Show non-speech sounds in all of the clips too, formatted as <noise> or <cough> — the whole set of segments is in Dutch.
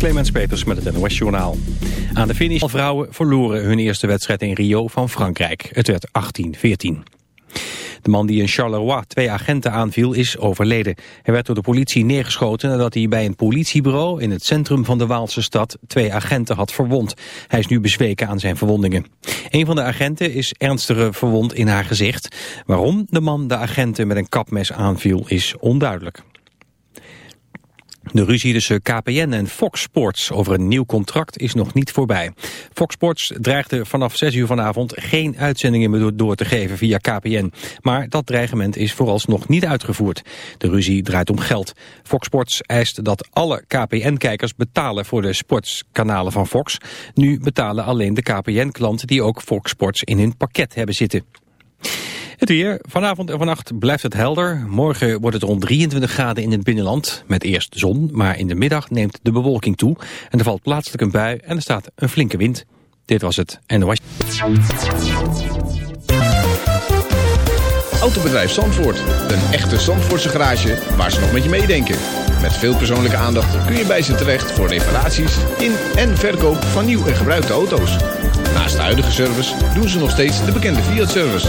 Clemens Peters met het NOS Journaal. Aan de finish vrouwen verloren hun eerste wedstrijd in Rio van Frankrijk. Het werd 18-14. De man die in Charleroi twee agenten aanviel is overleden. Hij werd door de politie neergeschoten nadat hij bij een politiebureau in het centrum van de Waalse stad twee agenten had verwond. Hij is nu bezweken aan zijn verwondingen. Een van de agenten is ernstige verwond in haar gezicht. Waarom de man de agenten met een kapmes aanviel is onduidelijk. De ruzie tussen KPN en Fox Sports over een nieuw contract is nog niet voorbij. Fox Sports dreigde vanaf 6 uur vanavond geen uitzendingen meer door te geven via KPN. Maar dat dreigement is vooralsnog niet uitgevoerd. De ruzie draait om geld. Fox Sports eist dat alle KPN-kijkers betalen voor de sportskanalen van Fox. Nu betalen alleen de KPN-klanten die ook Fox Sports in hun pakket hebben zitten. Het weer. Vanavond en vannacht blijft het helder. Morgen wordt het rond 23 graden in het binnenland. Met eerst zon, maar in de middag neemt de bewolking toe. En er valt plaatselijk een bui en er staat een flinke wind. Dit was het NOS. Autobedrijf Zandvoort. Een echte Zandvoortse garage waar ze nog met je meedenken. Met veel persoonlijke aandacht kun je bij ze terecht voor reparaties in en verkoop van nieuw en gebruikte auto's. Naast de huidige service doen ze nog steeds de bekende Fiat-service.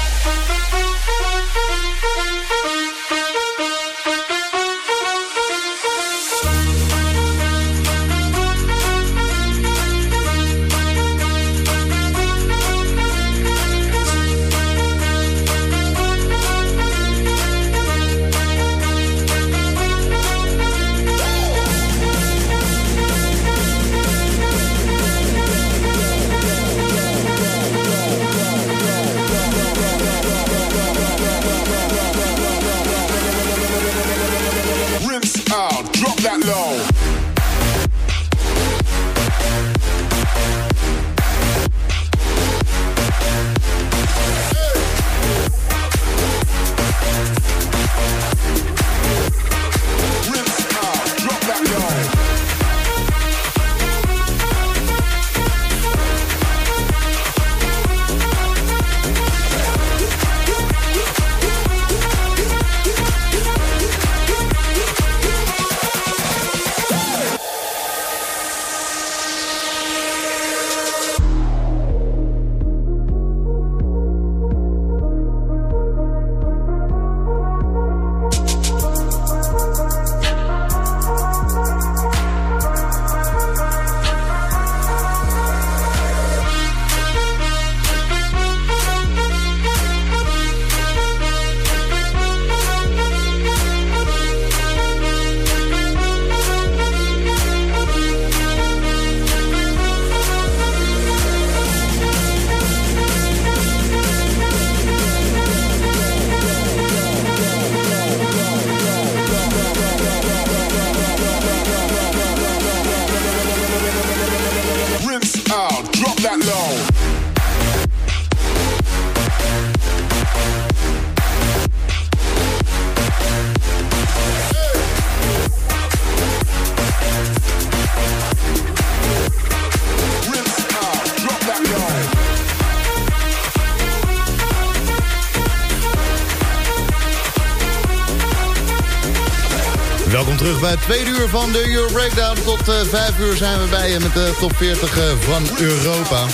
Tweede uur van de Euro Breakdown. Tot uh, vijf uur zijn we bij je met de top 40 eh, van Europa.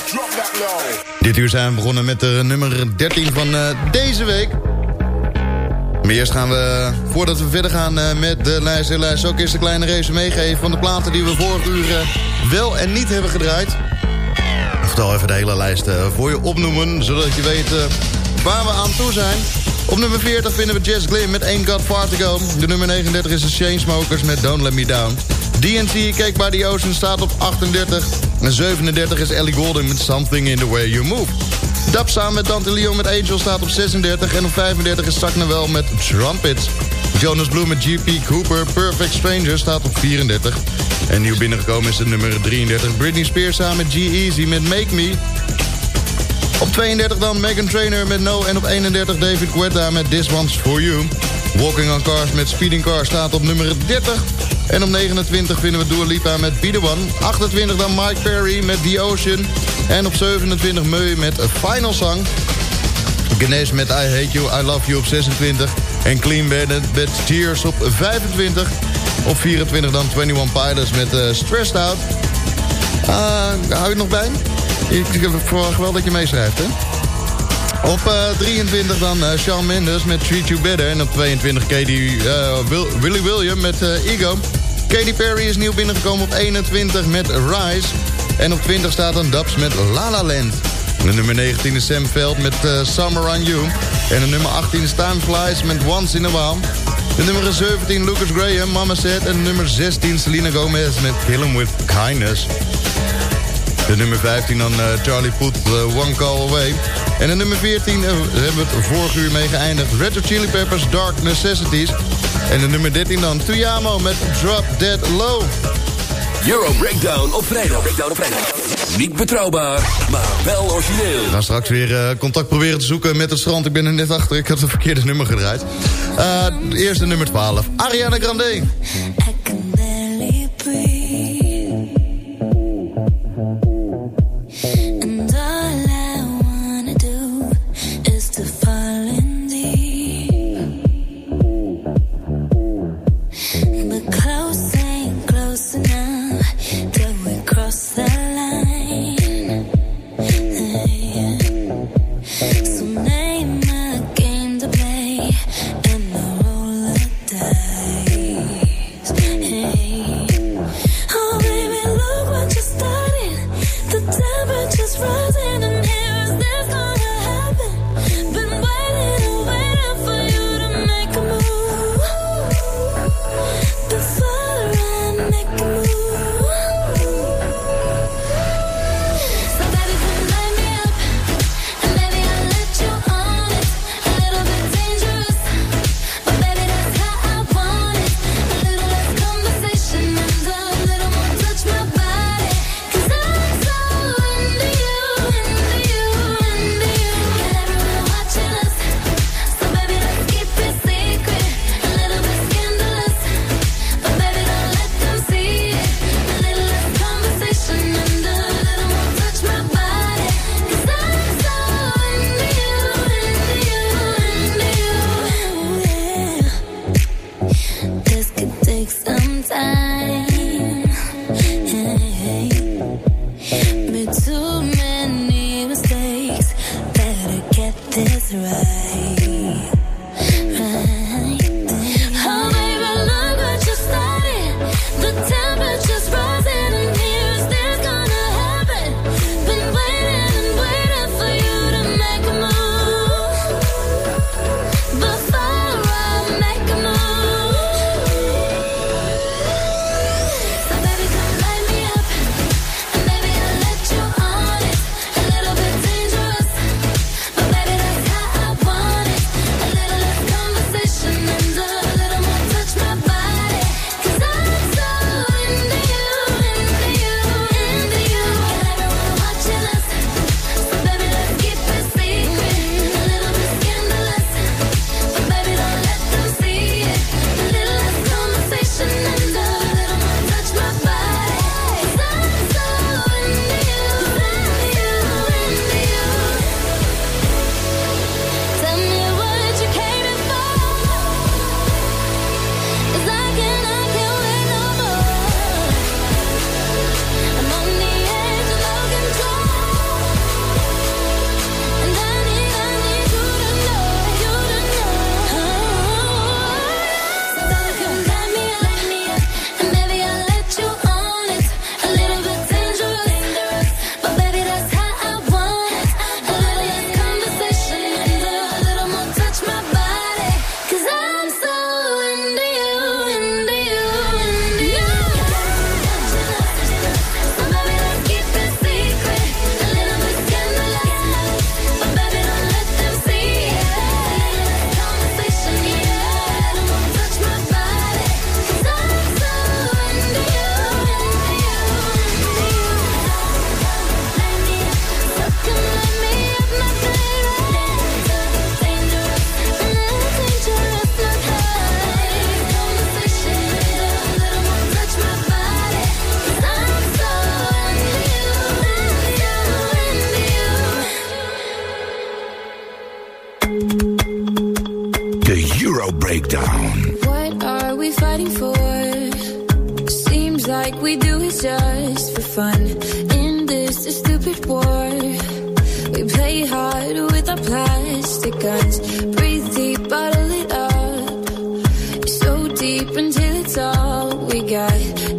Dit uur zijn we begonnen met de nummer 13 van eh, deze week. Maar eerst gaan we, voordat we verder gaan eh, met de lijst, lijst ook eerst een kleine race meegeven van de platen die we vorige uur eh, wel en niet hebben gedraaid. Oftewel even de hele lijst eh, voor je opnoemen, zodat je weet eh, waar we aan toe zijn. Op nummer 40 vinden we Jess Glynn met Ain't Got Far To Go. De nummer 39 is de Chainsmokers met Don't Let Me Down. DNC, Cake by the Ocean, staat op 38. En 37 is Ellie Goulding met Something in the Way You Move. Dap samen met Dante Leon met Angel staat op 36. En op 35 is Sakna wel met Trumpets. Jonas Blue met GP Cooper, Perfect Stranger, staat op 34. En nieuw binnengekomen is de nummer 33. Britney Spears samen met G-Eazy met Make Me. Op 32 dan Megan Trainor met No. En op 31 David Guetta met This One's For You. Walking on Cars met Speeding Cars staat op nummer 30. En op 29 vinden we Dua Lipa met Be The One. 28 dan Mike Perry met The Ocean. En op 27 Meu met A Final Song. Ganesh met I Hate You, I Love You op 26. En Clean Bandit met Tears op 25. Op 24 dan 21 Pilots met uh, Stressed Out. Uh, hou je het nog bij? Ik, verwacht wel dat je meeschrijft, hè? Op uh, 23 dan uh, Shawn Mendes met Treat You Better. En op 22 Katie, Will, Willy William met Ego. Katy Perry is nieuw binnengekomen op 21 met Rise. En op 20 staat dan Dubs met La La Land. De nummer 19 is Sam Veld met Summer on You. En de nummer 18 is Time Flies met Once in a While. De nummer 17 Lucas Graham, Mama Said. En nummer 16 Selena Gomez met Kill 'Em With Kindness. De nummer 15 dan uh, Charlie Puth, uh, One Call Away. En de nummer 14 uh, hebben we het vorige uur mee geëindigd. Red Hot Chili Peppers, Dark Necessities. En de nummer 13 dan Tuyamo met Drop Dead Low. Euro Breakdown op vrijdag. Breakdown op vrijdag. Niet betrouwbaar, maar wel origineel. We gaan straks weer uh, contact proberen te zoeken met het strand. Ik ben er net achter, ik had het verkeerde nummer gedraaid. Uh, eerst de nummer 12, Ariana Grande.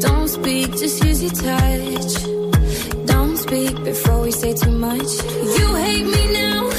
Don't speak, just use your touch. Don't speak before we say too much. You hate me now,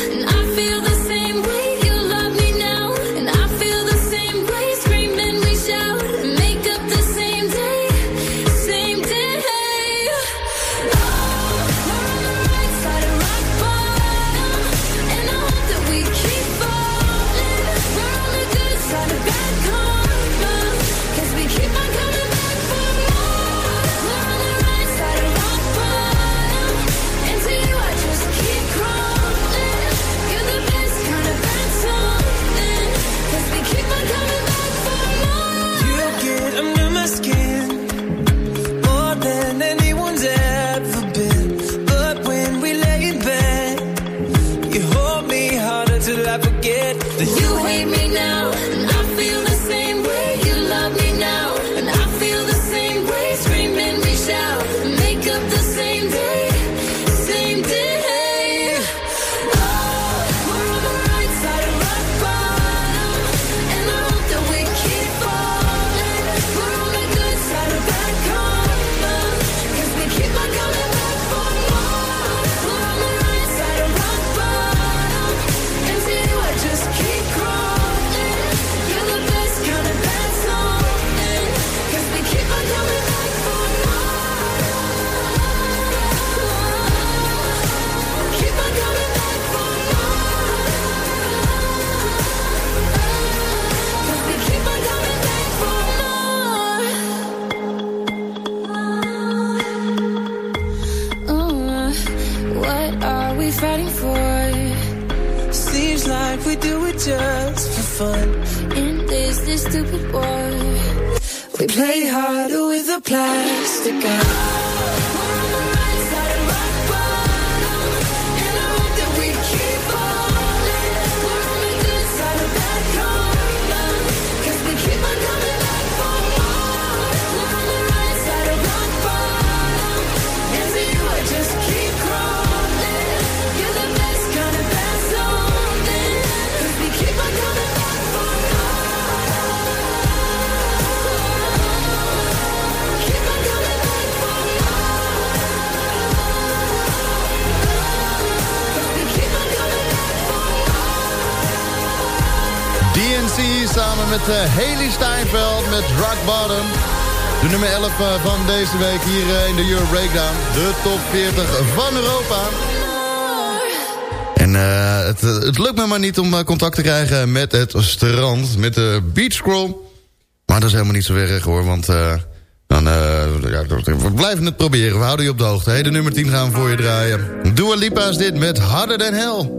like we do it just for fun. In this, stupid war. We play harder with a plastic gun. Samen met eh, Haley Steinfeld met Rock Bottom. De nummer 11 eh, van deze week hier eh, in de Euro Breakdown. De top 40 van Europa. En het, het lukt me maar niet om contact te krijgen met het strand, met de beach scroll. Maar dat is helemaal niet zo erg hoor, want dan, eh, ja, we blijven het proberen. We houden je op de hoogte. Hey, de nummer 10 gaan we voor je draaien. Dua Lipa dit met Harder Than Hell.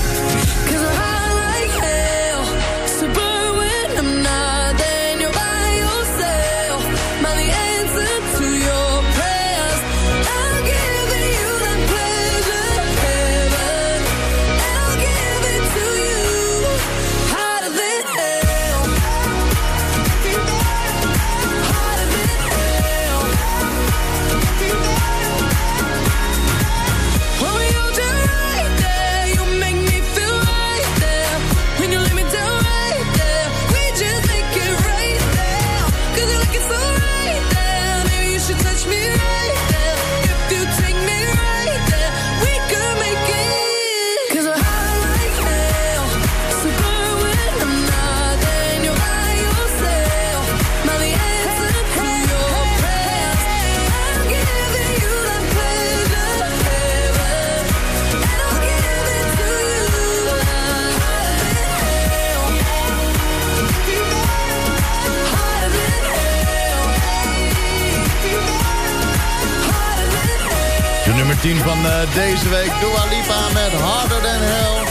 Deze week, Dua Lipa met Harder Than Hell.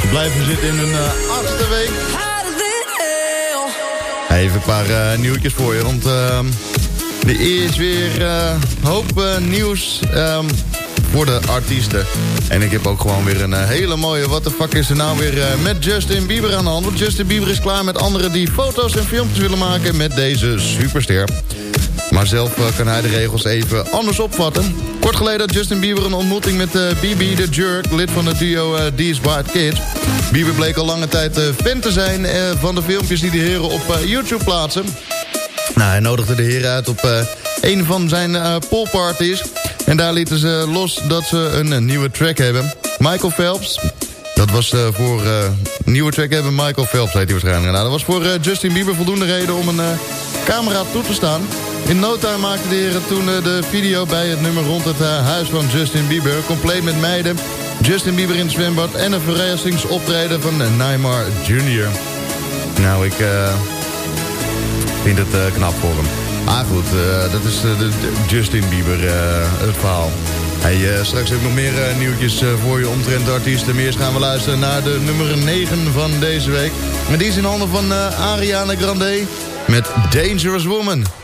We blijven zitten in een eh, achtste week. Harder than hell. Even een paar eh, nieuwtjes voor je, want ehm, er is weer eh, hoop eh, nieuws ehm, voor de artiesten. En ik heb ook gewoon weer een eh, hele mooie... What the fuck is er nou weer eh, met Justin Bieber aan de hand? Want Justin Bieber is klaar met anderen die foto's en filmpjes willen maken met deze superster. Maar zelf eh, kan hij de regels even anders opvatten. Geleden had Justin Bieber een ontmoeting met eh BB The Jerk, lid van het duo eh These White Kids. Bieber bleek al lange tijd eh, fan te zijn eh, van de filmpjes die de heren op eh, YouTube plaatsen. Nou, hij nodigde de heren uit op eh, een van zijn eh poolparties. En daar lieten ze los dat ze een, eh, nieuwe track hebben. Michael Phelps, dat was eh, voor eh, een nieuwe track hebben. Michael Phelps heet hij waarschijnlijk. Nou, dat was voor eh, Justin Bieber voldoende reden om een eh, camera toe te staan. In no time maakten de heren toen eh, de video bij het nummer rond het eh, huis van Justin Bieber. Compleet met meiden, Justin Bieber in het zwembad en een verrassingsoptreden van eh, Neymar Jr. Nou, ik vind het knap voor hem. Ah goed, dat is de, Justin Bieber het verhaal. Hey, straks heb ik nog meer nieuwtjes voor je omtrent artiesten. Maar eerst gaan we luisteren naar de nummer 9 van deze week. En die is in handen van Ariana Grande met Dangerous Woman.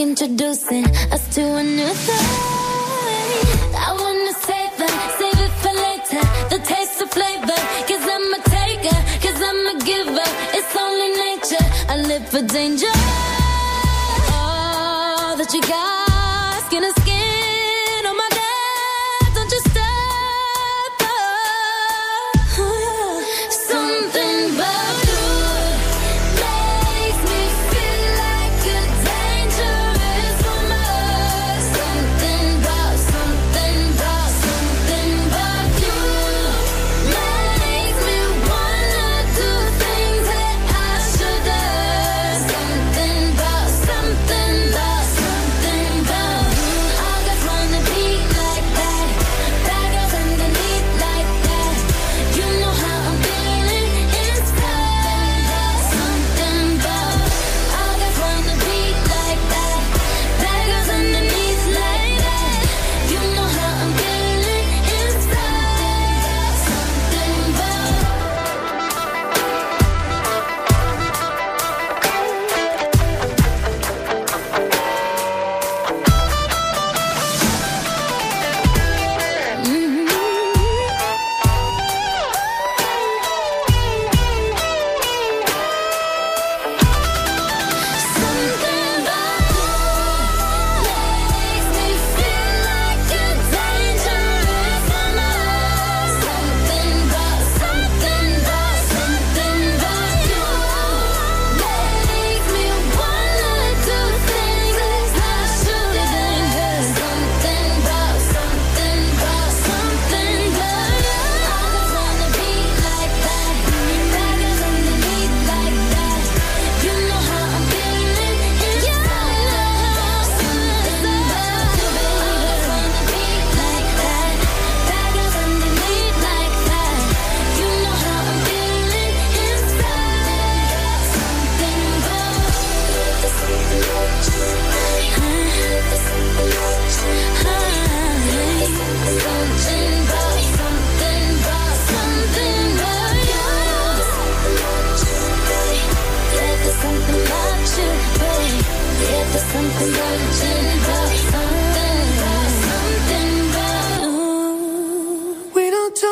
introducing us to a new thing. I wanna save it, save it for later. The taste of flavor, cause I'm a taker, cause I'm a giver. It's only nature, I live for danger.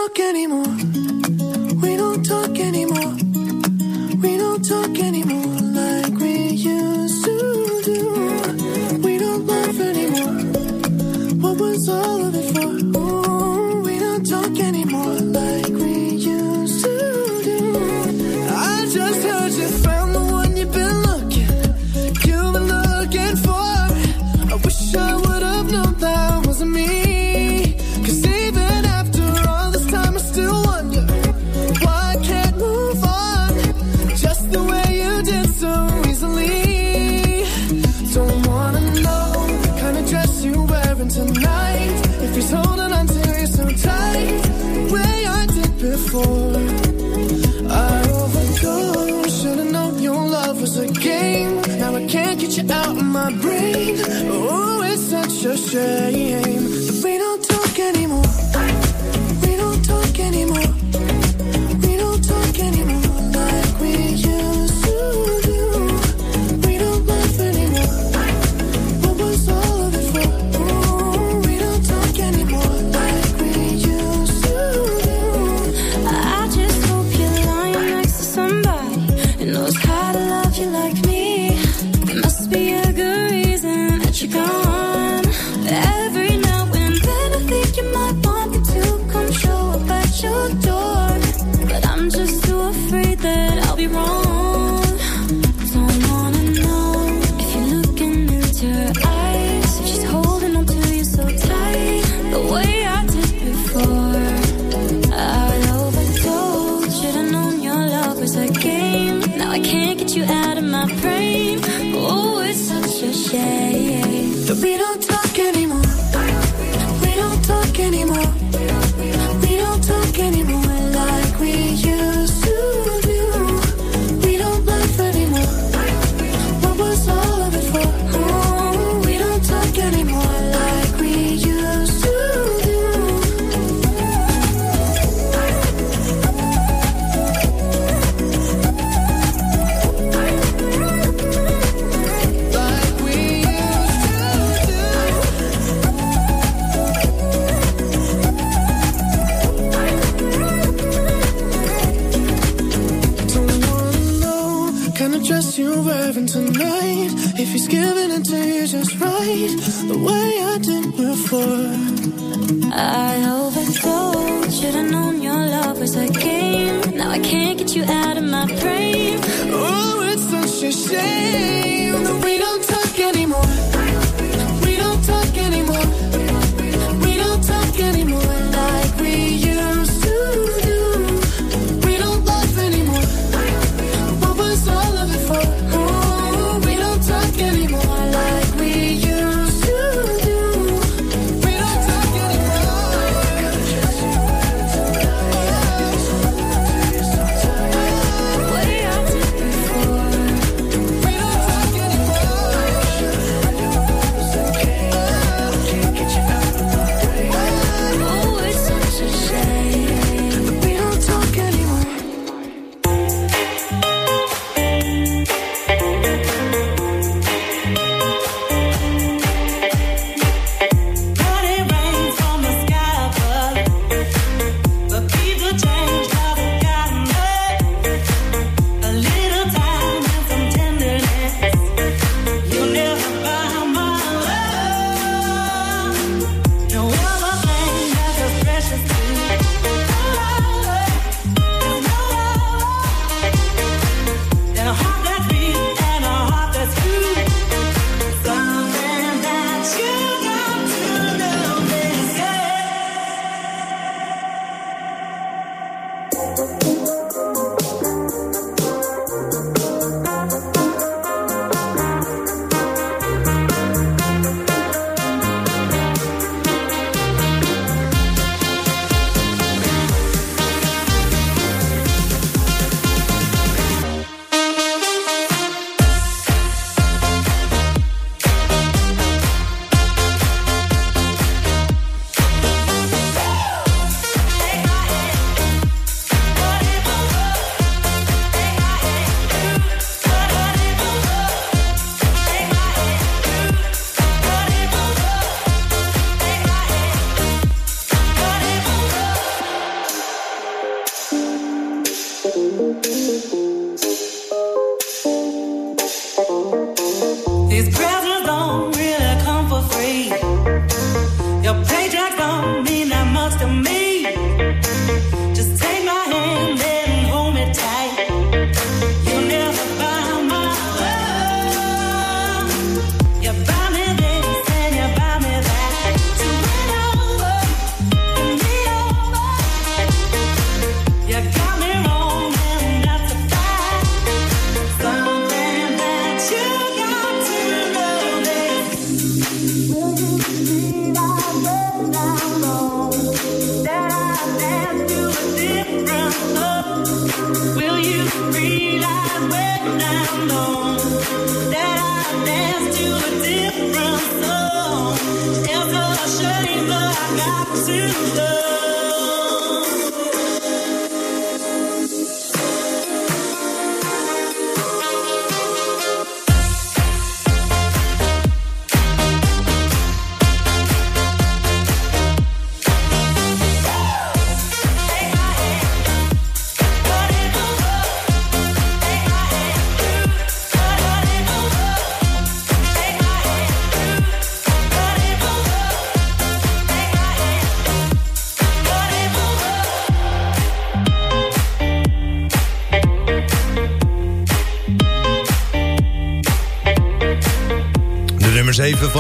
talk anymore. We don't talk anymore. I can't get you out of my frame. Oh, it's such a shame that we don't talk anymore. We don't talk anymore. if he's giving it to you just right, the way I did before. I overdosed, should've known your love was a game. Now I can't get you out of my brain. Oh, it's such a shame.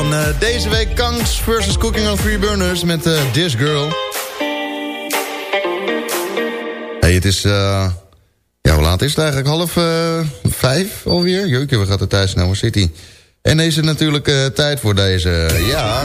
Van eh, deze week. Kangs versus Cooking on Three Burners met eh, This Girl. Hey, het is... eh, ja, hoe laat is het eigenlijk? Half vijf alweer? Jeukje, we gaan de tijd snel. Waar zit hij? En het natuurlijk tijd voor deze... ja,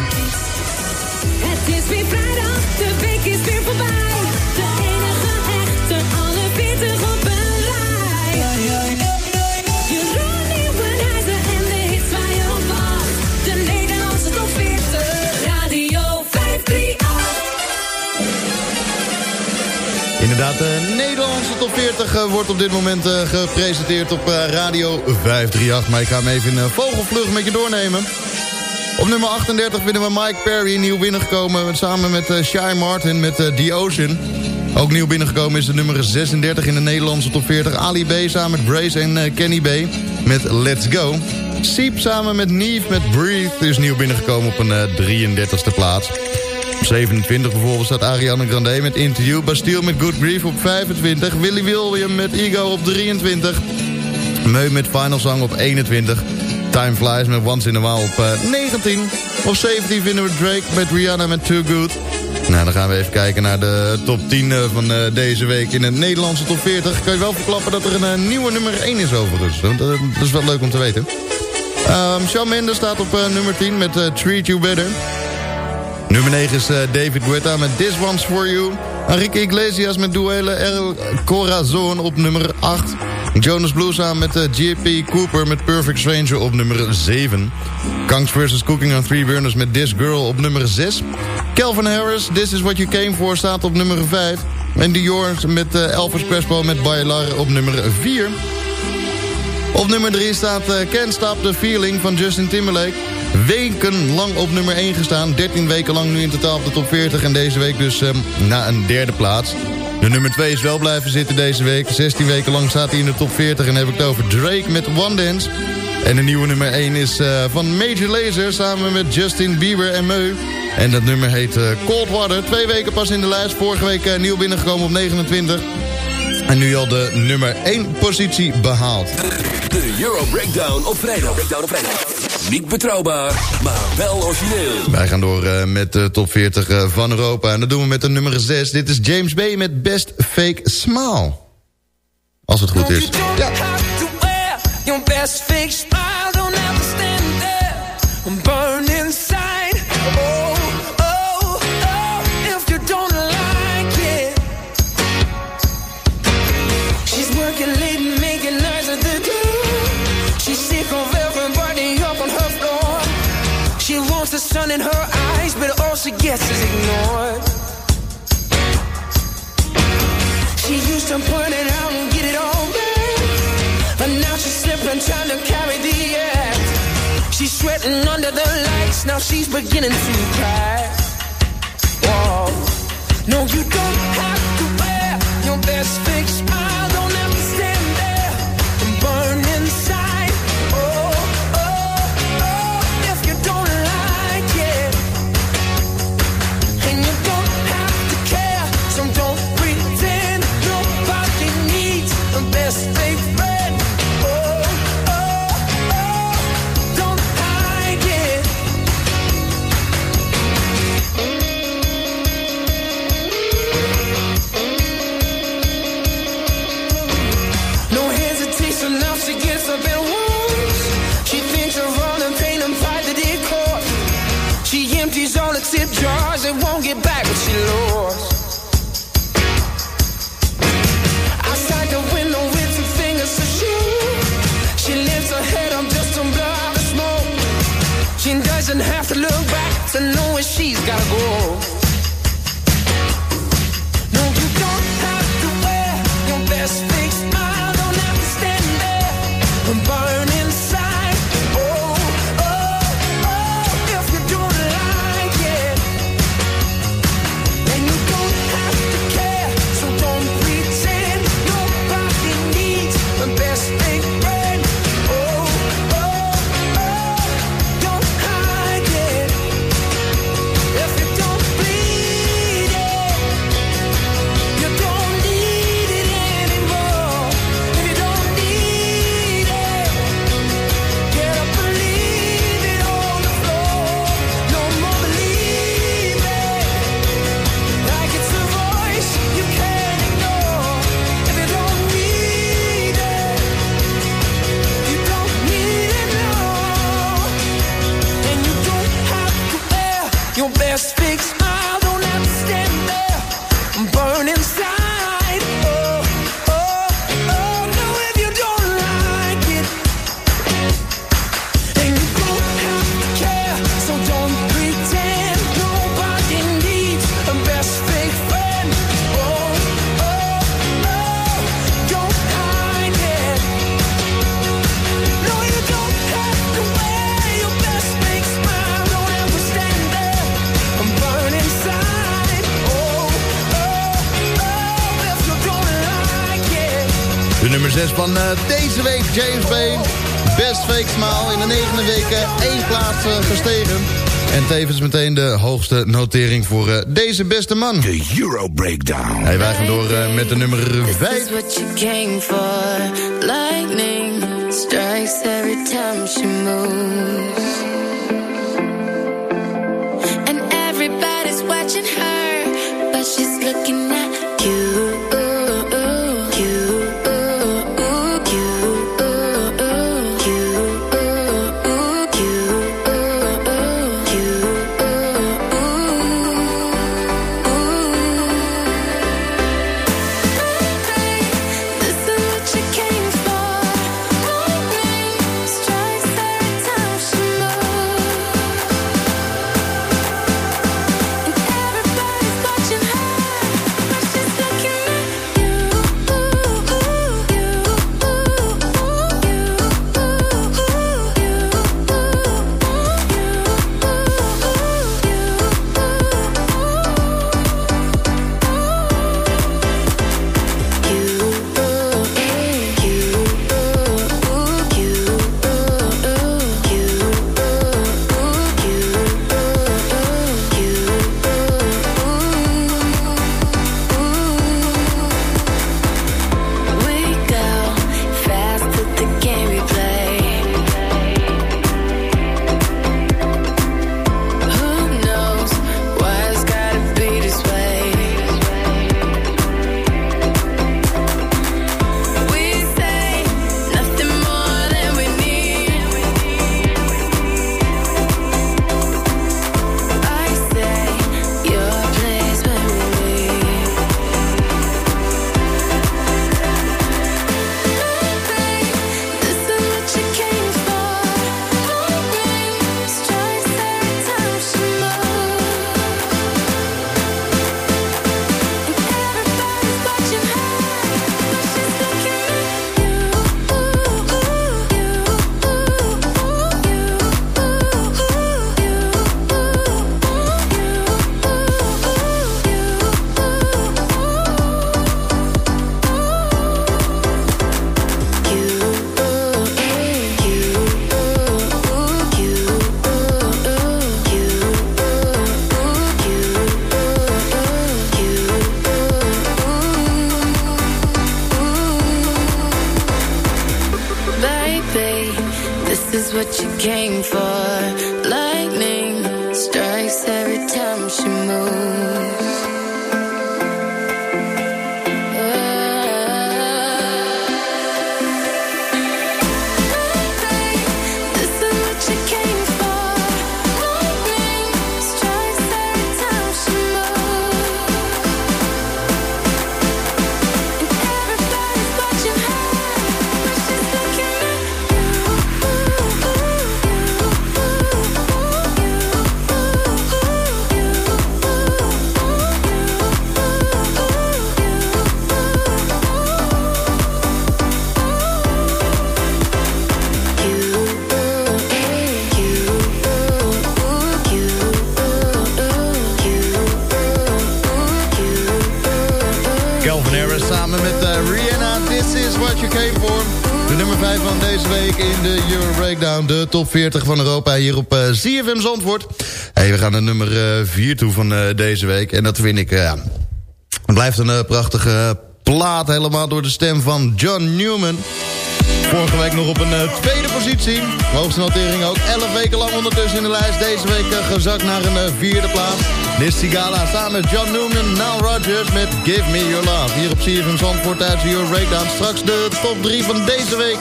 De Nederlandse top 40 eh, wordt op dit moment eh, gepresenteerd op eh, Radio 538. Maar ik ga hem even in vogelvlucht met je doornemen. Op nummer 38 vinden we Mike Perry nieuw binnengekomen... samen met Shy Martin met The Ocean. Ook nieuw binnengekomen is de nummer 36 in de Nederlandse top 40. Ali B samen met Brace en Kenny B met Let's Go. Siep samen met Neve met Breathe is nieuw binnengekomen op een eh, 33ste plaats. Op 27 bijvoorbeeld staat Ariana Grande met Interview. Bastille met Good Grief op 25. Willy William met Ego op 23. Meu met Final Song op 21. Time Flies met Once in a While op eh, 19. Op 17 vinden we Drake met Rihanna met Too Good. Nou, dan gaan we even kijken naar de top 10 eh, van eh, deze week in de Nederlandse top 40. Kan je wel verklappen dat er een eh, nieuwe nummer 1 is overigens. Dat, is wel leuk om te weten. Um, Shawn Mendes staat op eh, nummer 10 met eh, Treat You Better. Nummer 9 is eh, David Guetta met This One's For You. Enrique Iglesias met Duele El Corazon op nummer 8. Jonas Blue samen met eh, JP Cooper met Perfect Stranger op nummer 7. Kangs vs. Cooking on Three Burners met This Girl op nummer 6. Calvin Harris, This Is What You Came For staat op nummer 5. En Dior met eh, Elvis Crespo met Bailar op nummer 4. Op nummer 3 staat Can't Stop the Feeling van Justin Timberlake. Wekenlang op nummer 1 gestaan. 13 weken lang nu in totaal op de top 40. En deze week dus ehm, na een derde plaats. De nummer 2 is wel blijven zitten deze week. 16 weken lang staat hij in de top 40. En heb ik het over Drake met One Dance. En de nieuwe nummer 1 is eh, van Major Lazer samen met Justin Bieber en Meu. En dat nummer heet eh, Cold Water. Twee weken pas in de lijst. Vorige week eh, nieuw binnengekomen op 29. En nu al de nummer 1 positie behaald. De Euro Breakdown op vrijdag. Breakdown op vrijdag. Niet betrouwbaar, maar wel origineel. Wij gaan door eh, met de top 40 eh, van Europa. En dat doen we met de nummer 6. Dit is James Bay met Best Fake Smile. Als het goed is. Ja. She's sweating under the lights, now she's beginning to cry. Whoa. No, you don't have to wear your best fake smile. Get back what she lost. Outside the window with two fingers. She lifts her head up just to blow out the smoke. She doesn't have to look back to know where she's gotta go. Van eh, deze week, James Bay. Best fake smile in de negende week eh, één plaats eh, gestegen. En tevens meteen de hoogste notering voor eh, deze beste man. De Euro Breakdown. Hey, wij gaan door eh, met de nummer 5. This is what you came for. Lightning strikes every time she moves. And everybody's watching her, top 40 van Europa hier op eh ZFM Zandvoort. Hey, we gaan naar nummer 4 toe van eh, deze week. En dat vind ik... eh, ja, het blijft een eh, prachtige plaat. Helemaal door de stem van John Newman. Vorige week nog op een eh, tweede positie. Hoogste notering ook 11 weken lang ondertussen in de lijst. Deze week eh, gezakt naar een eh, vierde plaats. Dit is Sigala samen met John Newman, Nile Rodgers met Give Me Your Love. Hier op CFM Zandvoort tijdens Your Breakdown. Straks de top 3 van deze week.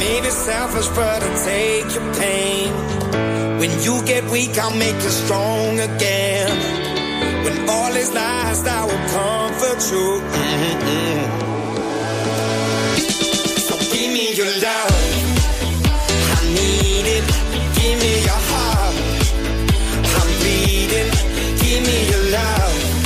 I may be selfish, but I'll take your pain. When you get weak, I'll make you strong again. When all is lost, I will comfort you. Mm-mm. So give me your love. I need it. Give me your heart. I'm bleeding. Give me your love.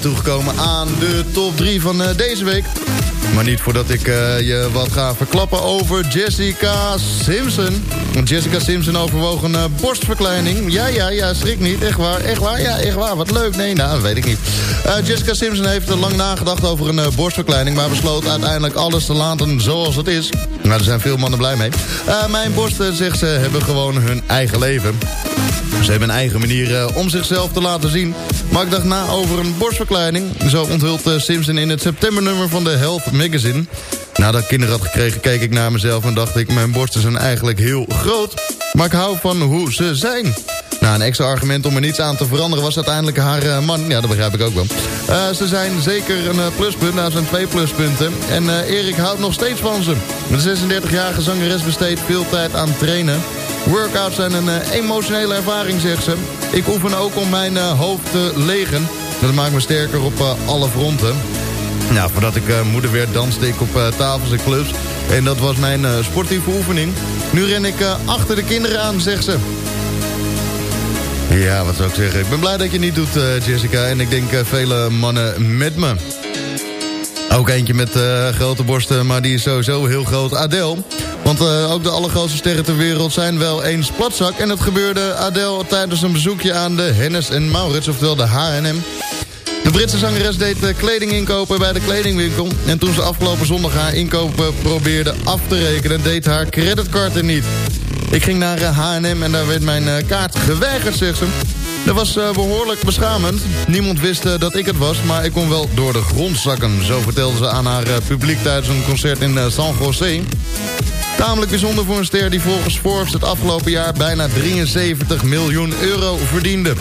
Toegekomen aan de top 3 van eh, deze week. Maar niet voordat ik eh, je wat ga verklappen over Jessica Simpson. Want Jessica Simpson overwoog een eh, borstverkleining. Ja, ja, ja, schrik niet. Echt waar, echt waar, ja, echt waar. Wat leuk. Nee, nou, weet ik niet. Jessica Simpson heeft lang nagedacht over een borstverkleining... maar besloot uiteindelijk alles te laten zoals het is. Nou, daar zijn veel mannen blij mee. Eh, mijn borsten, zegt ze, hebben gewoon hun eigen leven. Ze hebben een eigen manier eh, om zichzelf te laten zien. Maar ik dacht na over een borstverkleining. Zo onthult eh, Simpson in het septembernummer van de Health Magazine. Nadat ik kinderen had gekregen, keek ik naar mezelf en dacht ik... mijn borsten zijn eigenlijk heel groot, maar ik hou van hoe ze zijn. Nou, een extra argument om er niets aan te veranderen was uiteindelijk haar eh, man. Ja, dat begrijp ik ook wel. Eh, ze zijn zeker een eh, pluspunt. Nou, zijn twee pluspunten. En Erik houdt nog steeds van ze. De 36-jarige zangeres besteedt veel tijd aan trainen. Workouts zijn een emotionele ervaring, zegt ze. Ik oefen ook om mijn hoofd te legen. Dat maakt me sterker op alle fronten. Nou, voordat ik moeder werd, danste ik op tafels en clubs. En dat was mijn sportieve oefening. Nu ren ik achter de kinderen aan, zegt ze. Ja, wat zou ik zeggen. Ik ben blij dat je niet doet, eh, Jessica. En ik denk eh, vele mannen met me. Ook eentje met eh, grote borsten, maar die is sowieso heel groot. Adele. Want ook de allergrootste sterren ter wereld zijn wel eens platzak. En dat gebeurde Adele tijdens een bezoekje aan de Hennes en Maurits, oftewel de H&M. De Britse zangeres deed kleding inkopen bij de kledingwinkel. En toen ze afgelopen zondag haar inkopen probeerde af te rekenen... deed haar creditcard er niet. Ik ging naar eh, H&M en daar werd mijn eh, kaart geweigerd, zegt ze. Dat was eh, behoorlijk beschamend. Niemand wist dat ik het was, maar ik kon wel door de grond zakken. Zo vertelde ze aan haar publiek tijdens een concert in San Jose. Tamelijk bijzonder voor een ster die volgens Forbes het afgelopen jaar bijna 73 miljoen euro verdiende.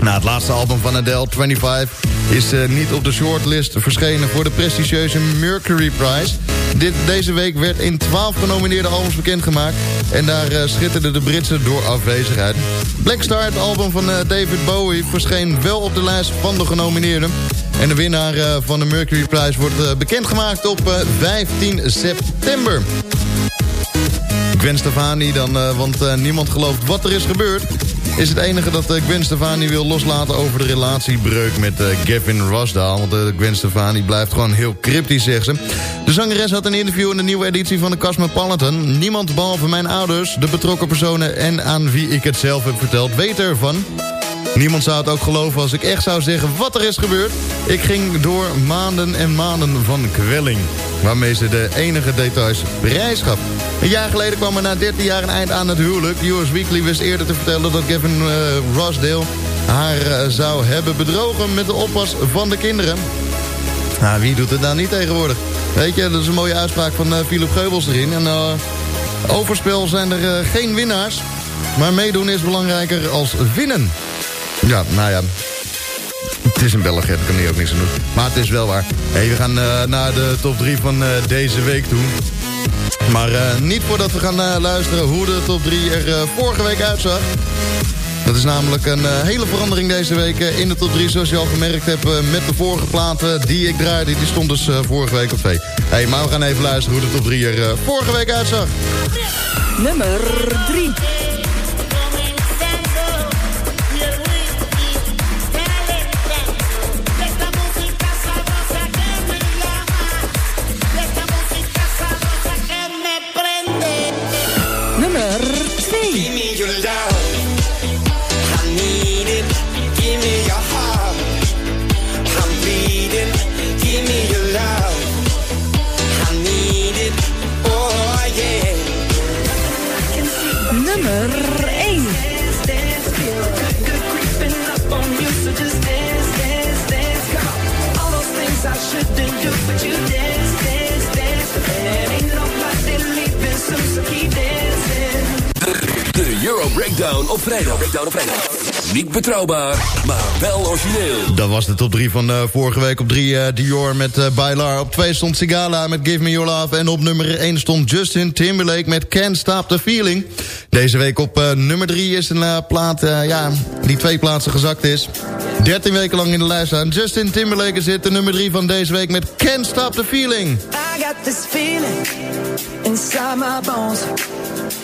Na het laatste album van Adele, 25, is eh, niet op de shortlist verschenen voor de prestigieuze Mercury Prize. Dit, deze week werd in 12 genomineerde albums bekendgemaakt en daar eh, schitterden de Britse door afwezigheid. Black Star, het album van eh, David Bowie, verscheen wel op de lijst van de genomineerden. En de winnaar van de Mercury Prize wordt bekendgemaakt op eh, 15 september. Gwen Stefani dan, want niemand gelooft wat er is gebeurd... is het enige dat eh, Gwen Stefani wil loslaten over de relatiebreuk met eh, Gavin Rossdale. Want eh, Gwen Stefani blijft gewoon heel cryptisch, zegt ze. De zangeres had een interview in de nieuwe editie van de Cosmopolitan. Niemand behalve mijn ouders, de betrokken personen en aan wie ik het zelf heb verteld, weet ervan. Niemand zou het ook geloven als ik echt zou zeggen wat er is gebeurd. Ik ging door maanden en maanden van kwelling. Waarmee ze de enige details prijs gaf. Een jaar geleden kwam er na 13 jaar een eind aan het huwelijk. US Weekly wist eerder te vertellen dat Gavin uh, Rossdale haar uh, zou hebben bedrogen met de oppas van de kinderen. Nou, wie doet het nou niet tegenwoordig? Weet je, dat is een mooie uitspraak van uh, Philip Geubels erin. En overspel zijn er geen winnaars. Maar meedoen is belangrijker als winnen. Ja, nou ja. Het is een België, daar kan hij ook niks aan doen. Maar het is wel waar. Hey, we gaan uh, naar de top 3 van uh, deze week toe. Maar uh, niet voordat we gaan luisteren hoe de top 3 er vorige week uitzag. Dat is namelijk een hele verandering deze week in de top 3. Zoals je al gemerkt hebt met de vorige platen die ik draaide. Die stond dus vorige week op 2. Hey, maar we gaan even luisteren hoe de top 3 er vorige week uitzag. Nummer 3. Breakdown op vrijdag. Breakdown op vrijdag. Niet betrouwbaar, maar wel origineel. Dat was de top 3 van uh, vorige week. Op 3 uh, Dior met uh, Bailar. Op 2 stond Sigala met Give Me Your Love. En op nummer 1 stond Justin Timberlake met Can't Stop The Feeling. Deze week op nummer 3 is een plaat ja, die twee plaatsen gezakt is. 13 weken lang in de lijst staan. Justin Timberlake zit de nummer 3 van deze week met Can't Stop The Feeling. I got this feeling inside my bones.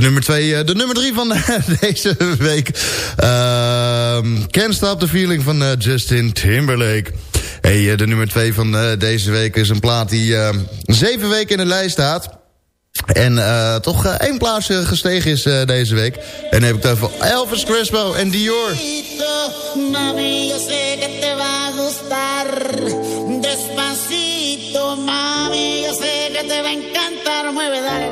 De nummer 2, de nummer 3 van eh, <laughs> deze week. Ehm Can't Stop the Feeling van eh, Justin Timberlake. Hey, eh, de nummer 2 van eh, deze week is een plaat die eh, zeven weken in de lijst staat. En eh, toch eh, één plaatsje gestegen is eh, deze week. En dan heb ik het over Elvis Crespo en Dior. Mami. Despacito, mami, yo sé que te va a encantar. Mueve, dale,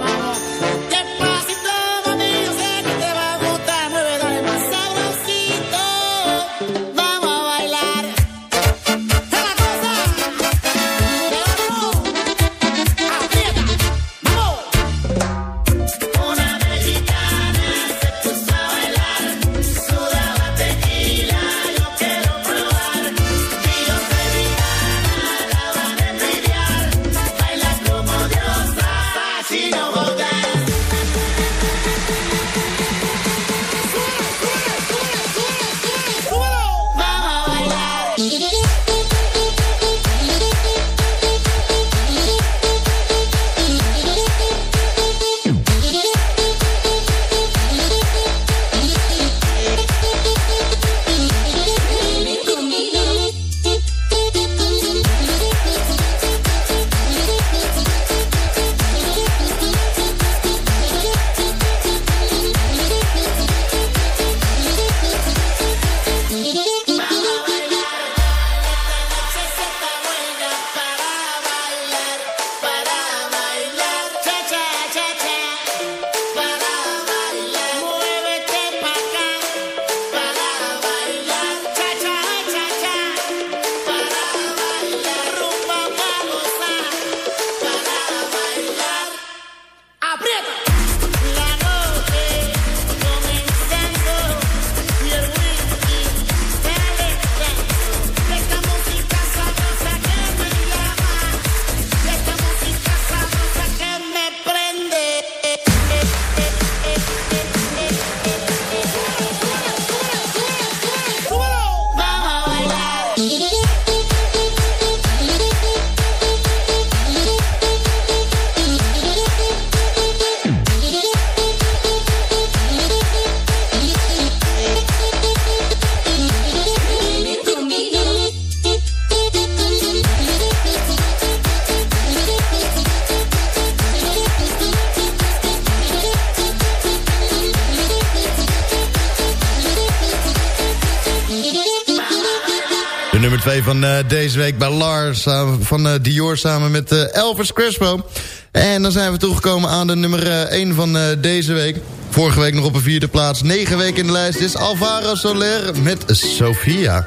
van eh, deze week bij Lars samen, van eh, Dior samen met eh, Elvis Crespo. En dan zijn we toegekomen aan de nummer 1 van eh, deze week. Vorige week nog op een vierde plaats. 9 weken in de lijst is Alvaro Soler met Sofia.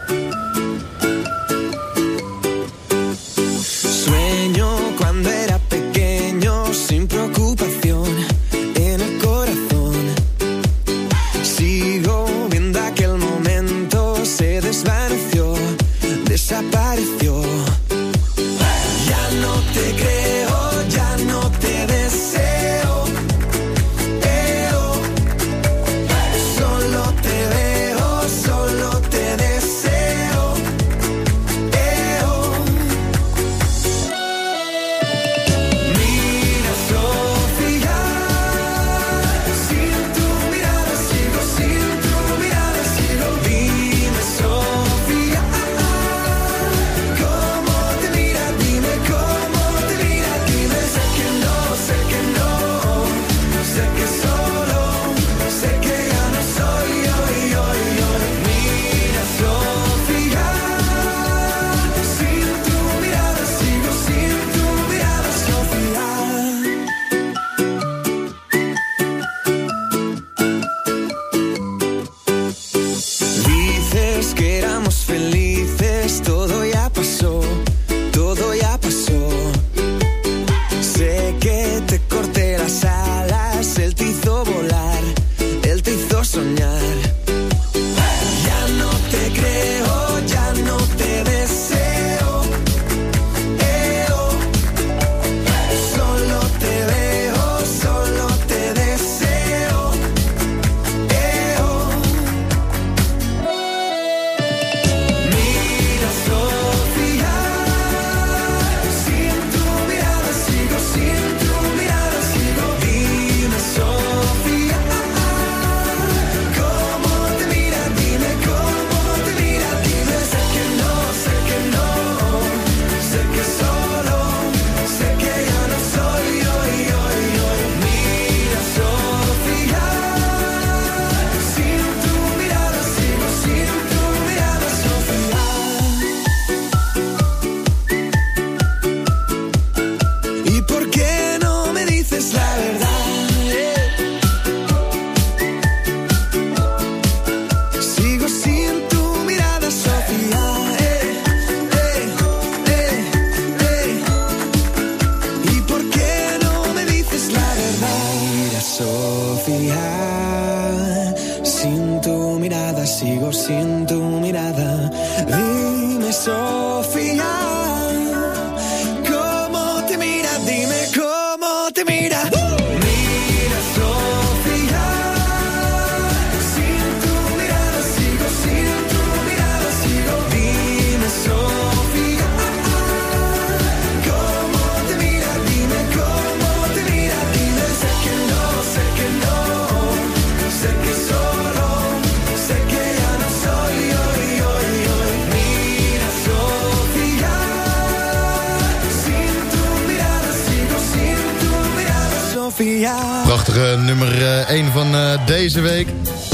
deze week.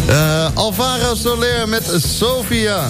Eh, Alvaro Soler met Sofia.